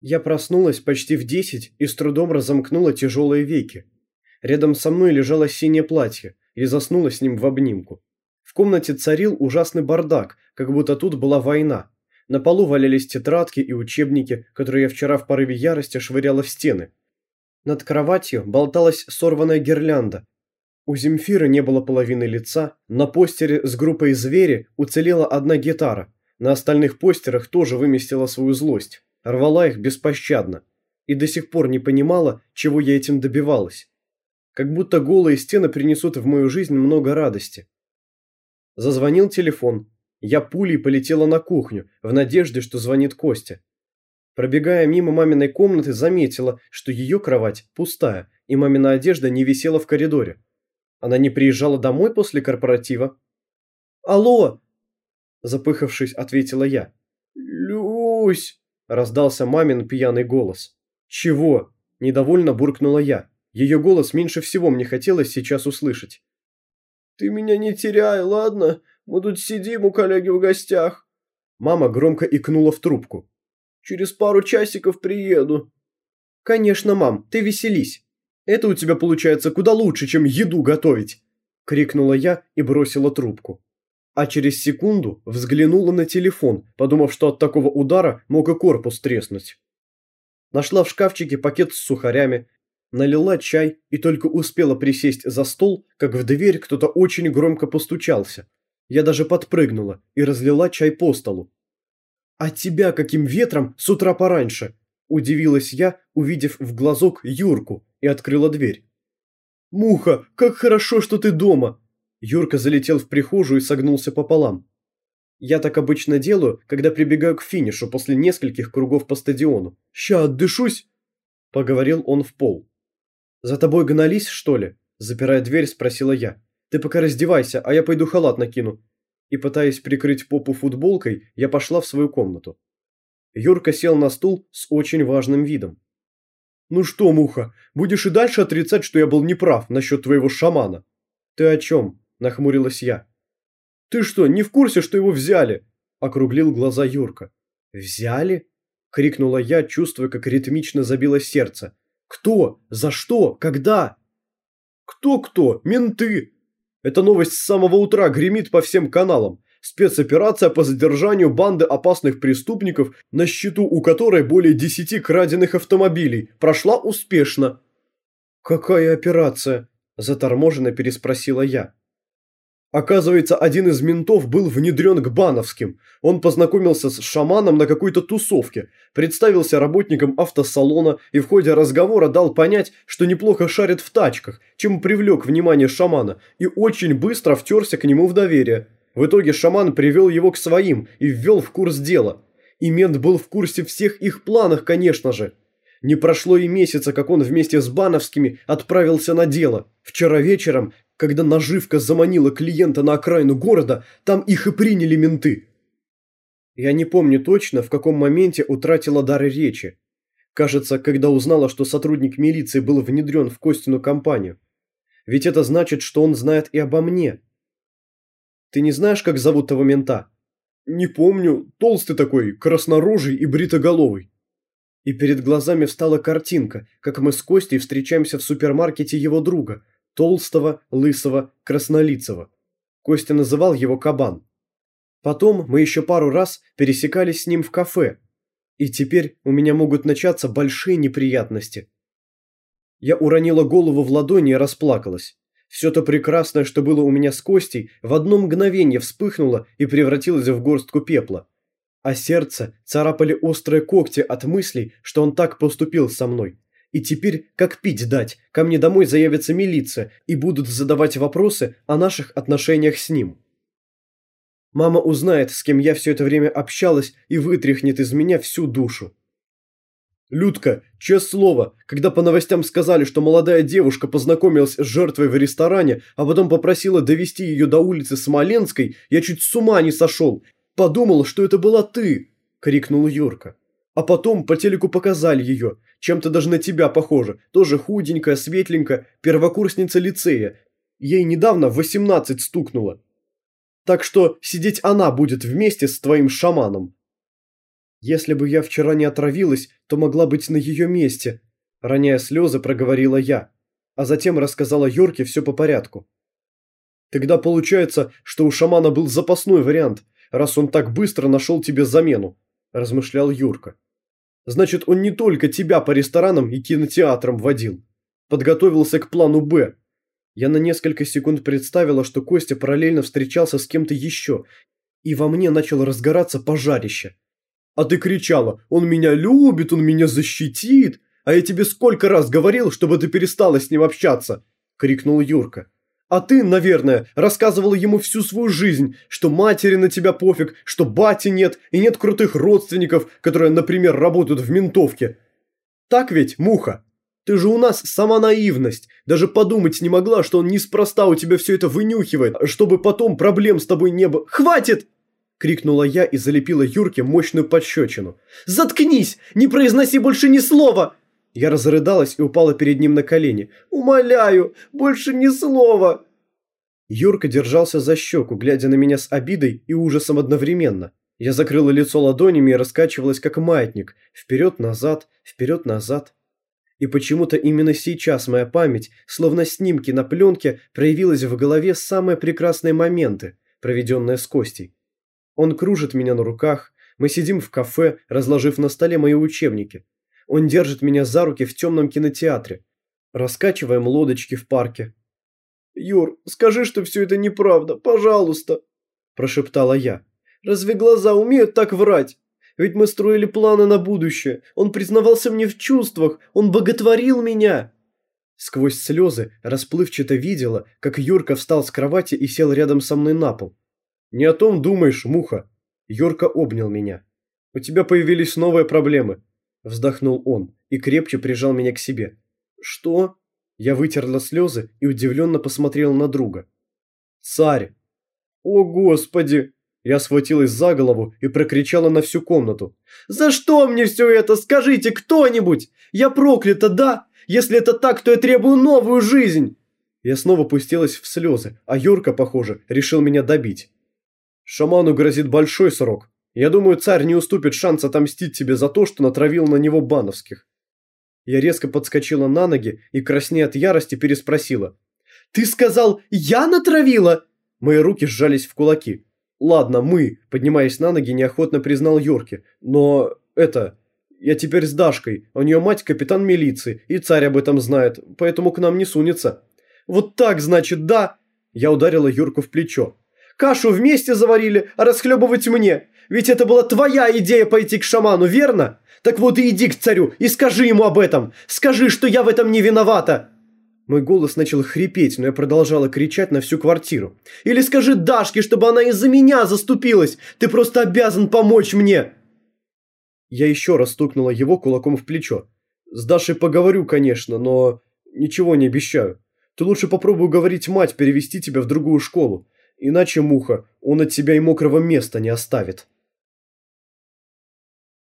Я проснулась почти в десять и с трудом разомкнула тяжелые веки. Рядом со мной лежало синее платье, и заснула с ним в обнимку. В комнате царил ужасный бардак, как будто тут была война. На полу валялись тетрадки и учебники, которые я вчера в порыве ярости швыряла в стены. Над кроватью болталась сорванная гирлянда. У Земфиры не было половины лица, на постере с группой «Звери» уцелела одна гитара, на остальных постерах тоже выместила свою злость рвала их беспощадно и до сих пор не понимала, чего я этим добивалась. Как будто голые стены принесут в мою жизнь много радости. Зазвонил телефон. Я пулей полетела на кухню, в надежде, что звонит Костя. Пробегая мимо маминой комнаты, заметила, что ее кровать пустая, и мамина одежда не висела в коридоре. Она не приезжала домой после корпоратива? «Алло!» Запыхавшись, ответила я. «Люсь!» Раздался мамин пьяный голос. «Чего?» – недовольно буркнула я. Ее голос меньше всего мне хотелось сейчас услышать. «Ты меня не теряй, ладно? Мы тут сидим у коллеги в гостях». Мама громко икнула в трубку. «Через пару часиков приеду». «Конечно, мам, ты веселись. Это у тебя получается куда лучше, чем еду готовить!» Крикнула я и бросила трубку а через секунду взглянула на телефон, подумав, что от такого удара мог и корпус треснуть. Нашла в шкафчике пакет с сухарями, налила чай и только успела присесть за стол, как в дверь кто-то очень громко постучался. Я даже подпрыгнула и разлила чай по столу. «А тебя каким ветром с утра пораньше?» – удивилась я, увидев в глазок Юрку, и открыла дверь. «Муха, как хорошо, что ты дома!» Юрка залетел в прихожую и согнулся пополам. Я так обычно делаю, когда прибегаю к финишу после нескольких кругов по стадиону. «Ща отдышусь!» – поговорил он в пол. «За тобой гнались, что ли?» – запирая дверь, спросила я. «Ты пока раздевайся, а я пойду халат накину». И пытаясь прикрыть попу футболкой, я пошла в свою комнату. Юрка сел на стул с очень важным видом. «Ну что, Муха, будешь и дальше отрицать, что я был неправ насчет твоего шамана?» «Ты о чем?» – нахмурилась я. «Ты что, не в курсе, что его взяли?» – округлил глаза Юрка. «Взяли?» – крикнула я, чувствуя, как ритмично забилось сердце. «Кто? За что? Когда?» «Кто-кто? Менты!» Эта новость с самого утра гремит по всем каналам. Спецоперация по задержанию банды опасных преступников, на счету у которой более десяти краденных автомобилей, прошла успешно. «Какая операция?» – заторможенно переспросила я. Оказывается, один из ментов был внедрен к Бановским. Он познакомился с шаманом на какой-то тусовке, представился работником автосалона и в ходе разговора дал понять, что неплохо шарит в тачках, чем привлек внимание шамана и очень быстро втерся к нему в доверие. В итоге шаман привел его к своим и ввел в курс дела. И мент был в курсе всех их планов, конечно же. Не прошло и месяца, как он вместе с Бановскими отправился на дело. Вчера вечером когда наживка заманила клиента на окраину города, там их и приняли менты. Я не помню точно, в каком моменте утратила дар речи. Кажется, когда узнала, что сотрудник милиции был внедрен в Костину компанию. Ведь это значит, что он знает и обо мне. Ты не знаешь, как зовут того мента? Не помню. Толстый такой, краснорожий и бритоголовый. И перед глазами встала картинка, как мы с Костей встречаемся в супермаркете его друга – толстого, лысого, краснолицего. Костя называл его Кабан. Потом мы еще пару раз пересекались с ним в кафе. И теперь у меня могут начаться большие неприятности. Я уронила голову в ладони и расплакалась. Все то прекрасное, что было у меня с Костей, в одно мгновение вспыхнуло и превратилось в горстку пепла. А сердце царапали острые когти от мыслей, что он так поступил со мной. И теперь, как пить дать, ко мне домой заявится милиция и будут задавать вопросы о наших отношениях с ним. Мама узнает, с кем я все это время общалась и вытряхнет из меня всю душу. Людка, честное слово, когда по новостям сказали, что молодая девушка познакомилась с жертвой в ресторане, а потом попросила довести ее до улицы Смоленской, я чуть с ума не сошел. Подумал, что это была ты, крикнул Юрка. А потом по телеку показали ее, чем-то даже на тебя похожа, тоже худенькая, светленькая, первокурсница лицея. Ей недавно 18 стукнуло. Так что сидеть она будет вместе с твоим шаманом. Если бы я вчера не отравилась, то могла быть на ее месте, роняя слезы, проговорила я, а затем рассказала Йорке все по порядку. Тогда получается, что у шамана был запасной вариант, раз он так быстро нашел тебе замену, размышлял Юрка. Значит, он не только тебя по ресторанам и кинотеатрам водил. Подготовился к плану «Б». Я на несколько секунд представила, что Костя параллельно встречался с кем-то еще, и во мне начало разгораться пожарище. А ты кричала «Он меня любит, он меня защитит!» А я тебе сколько раз говорил, чтобы ты перестала с ним общаться!» – крикнул Юрка. «А ты, наверное, рассказывал ему всю свою жизнь, что матери на тебя пофиг, что бати нет и нет крутых родственников, которые, например, работают в ментовке. Так ведь, Муха? Ты же у нас сама наивность. Даже подумать не могла, что он неспроста у тебя все это вынюхивает, чтобы потом проблем с тобой не было. Хватит!» – крикнула я и залепила Юрке мощную пощечину. «Заткнись! Не произноси больше ни слова!» Я разрыдалась и упала перед ним на колени. «Умоляю, больше ни слова!» Юрка держался за щеку, глядя на меня с обидой и ужасом одновременно. Я закрыла лицо ладонями и раскачивалась как маятник. Вперед-назад, вперед-назад. И почему-то именно сейчас моя память, словно снимки на пленке, проявилась в голове самые прекрасные моменты, проведенные с Костей. Он кружит меня на руках, мы сидим в кафе, разложив на столе мои учебники. Он держит меня за руки в темном кинотеатре. Раскачиваем лодочки в парке. «Юр, скажи, что все это неправда, пожалуйста!» Прошептала я. «Разве глаза умеют так врать? Ведь мы строили планы на будущее. Он признавался мне в чувствах, он боготворил меня!» Сквозь слезы расплывчато видела, как Юрка встал с кровати и сел рядом со мной на пол. «Не о том думаешь, муха!» Юрка обнял меня. «У тебя появились новые проблемы. Вздохнул он и крепче прижал меня к себе. «Что?» Я вытерла слезы и удивленно посмотрел на друга. «Царь!» «О, Господи!» Я схватилась за голову и прокричала на всю комнату. «За что мне все это? Скажите кто-нибудь! Я проклята, да? Если это так, то я требую новую жизнь!» Я снова пустилась в слезы, а Юрка, похоже, решил меня добить. «Шаману грозит большой срок. Я думаю, царь не уступит шанс отомстить тебе за то, что натравил на него бановских». Я резко подскочила на ноги и, краснея от ярости, переспросила. «Ты сказал, я натравила?» Мои руки сжались в кулаки. «Ладно, мы», поднимаясь на ноги, неохотно признал Йорки. «Но это... Я теперь с Дашкой, у нее мать капитан милиции, и царь об этом знает, поэтому к нам не сунется». «Вот так, значит, да?» Я ударила Юрку в плечо. «Кашу вместе заварили, а расхлебывать мне. Ведь это была твоя идея пойти к шаману, верно? Так вот и иди к царю и скажи ему об этом. Скажи, что я в этом не виновата. Мой голос начал хрипеть, но я продолжала кричать на всю квартиру. «Или скажи Дашке, чтобы она из-за меня заступилась! Ты просто обязан помочь мне!» Я еще раз стукнула его кулаком в плечо. «С Дашей поговорю, конечно, но ничего не обещаю. Ты лучше попробуй уговорить мать перевести тебя в другую школу. Иначе, Муха, он от тебя и мокрого места не оставит».